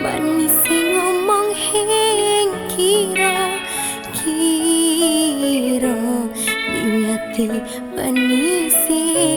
Manisi ngomong hing kira kiro Di hati manisi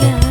yeah.